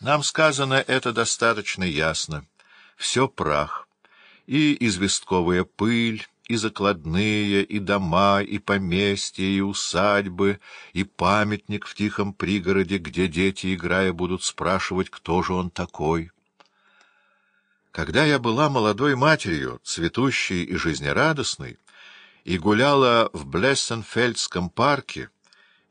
Нам сказано это достаточно ясно. Все прах. И известковая пыль, и закладные, и дома, и поместья, и усадьбы, и памятник в тихом пригороде, где дети, играя, будут спрашивать, кто же он такой. Когда я была молодой матерью, цветущей и жизнерадостной, и гуляла в Блессенфельдском парке,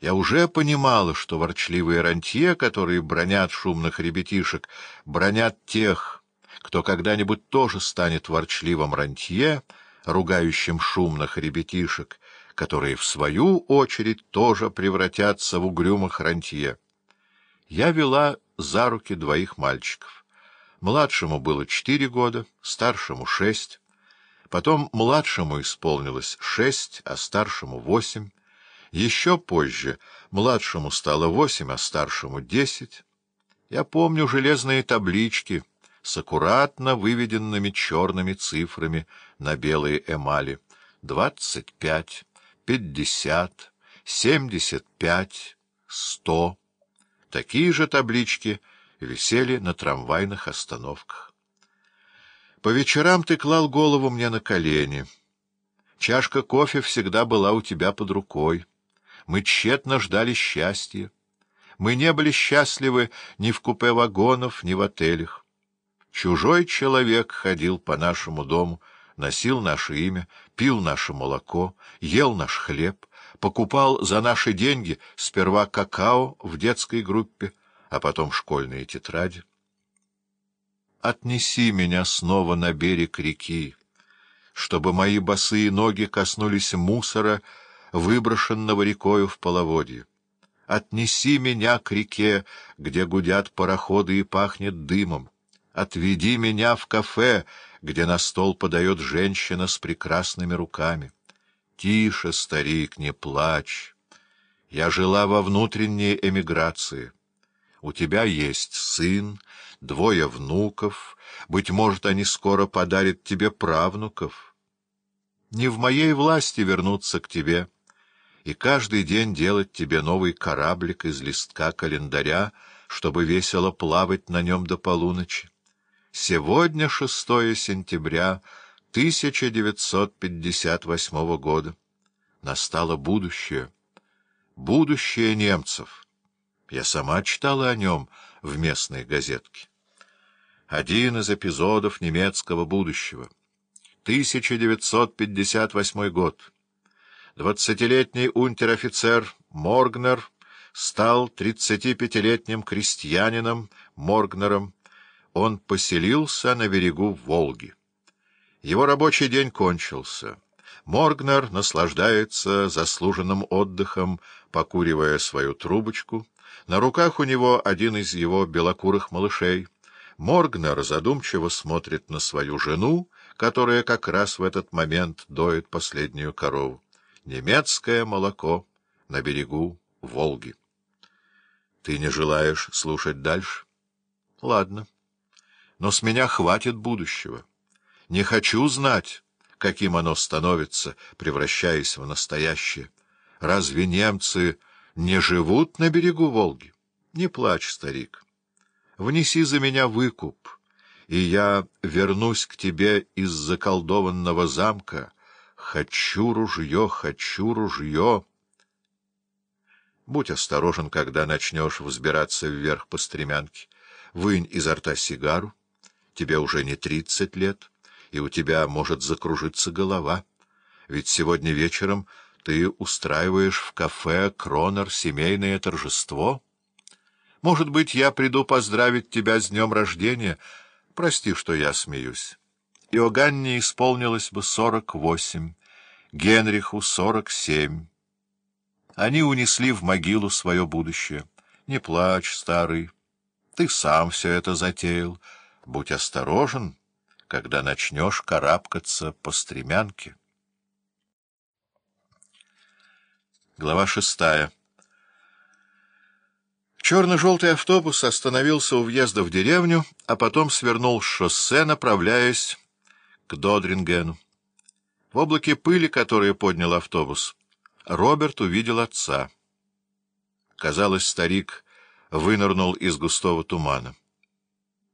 я уже понимала, что ворчливые рантье, которые бронят шумных ребятишек, бронят тех, кто когда-нибудь тоже станет ворчливым рантье, ругающим шумных ребятишек, которые, в свою очередь, тоже превратятся в угрюмых рантье. Я вела за руки двоих мальчиков. Младшему было четыре года, старшему — шесть. Потом младшему исполнилось шесть, а старшему — восемь. Еще позже младшему стало восемь, а старшему — десять. Я помню железные таблички — с аккуратно выведенными черными цифрами на белой эмали. Двадцать пять, пятьдесят, семьдесят пять, сто. Такие же таблички висели на трамвайных остановках. По вечерам ты клал голову мне на колени. Чашка кофе всегда была у тебя под рукой. Мы тщетно ждали счастья. Мы не были счастливы ни в купе вагонов, ни в отелях. Чужой человек ходил по нашему дому, носил наше имя, пил наше молоко, ел наш хлеб, покупал за наши деньги сперва какао в детской группе, а потом школьные тетради. Отнеси меня снова на берег реки, чтобы мои босые ноги коснулись мусора, выброшенного рекою в половодье. Отнеси меня к реке, где гудят пароходы и пахнет дымом. Отведи меня в кафе, где на стол подает женщина с прекрасными руками. Тише, старик, не плачь. Я жила во внутренней эмиграции. У тебя есть сын, двое внуков, быть может, они скоро подарят тебе правнуков. Не в моей власти вернуться к тебе и каждый день делать тебе новый кораблик из листка календаря, чтобы весело плавать на нем до полуночи. Сегодня 6 сентября 1958 года. Настало будущее. Будущее немцев. Я сама читала о нем в местной газетке. Один из эпизодов немецкого будущего. 1958 год. Двадцатилетний унтер-офицер Моргнер стал 35-летним крестьянином Моргнером, он поселился на берегу Волги. Его рабочий день кончился. Моргнер наслаждается заслуженным отдыхом, покуривая свою трубочку. На руках у него один из его белокурых малышей. Моргнер задумчиво смотрит на свою жену, которая как раз в этот момент доит последнюю корову. Немецкое молоко на берегу Волги. Ты не желаешь слушать дальше? Ладно но с меня хватит будущего. Не хочу знать, каким оно становится, превращаясь в настоящее. Разве немцы не живут на берегу Волги? Не плачь, старик. Внеси за меня выкуп, и я вернусь к тебе из заколдованного замка. Хочу ружье, хочу ружье. Будь осторожен, когда начнешь взбираться вверх по стремянке. Вынь изо рта сигару, Тебе уже не тридцать лет, и у тебя может закружиться голова. Ведь сегодня вечером ты устраиваешь в кафе «Кронер» семейное торжество. Может быть, я приду поздравить тебя с днем рождения. Прости, что я смеюсь. Иоганне исполнилось бы сорок восемь, Генриху — сорок семь. Они унесли в могилу свое будущее. Не плачь, старый, ты сам все это затеял, — Будь осторожен, когда начнешь карабкаться по стремянке. Глава шестая Черно-желтый автобус остановился у въезда в деревню, а потом свернул с шоссе, направляясь к Додрингену. В облаке пыли, которое поднял автобус, Роберт увидел отца. Казалось, старик вынырнул из густого тумана.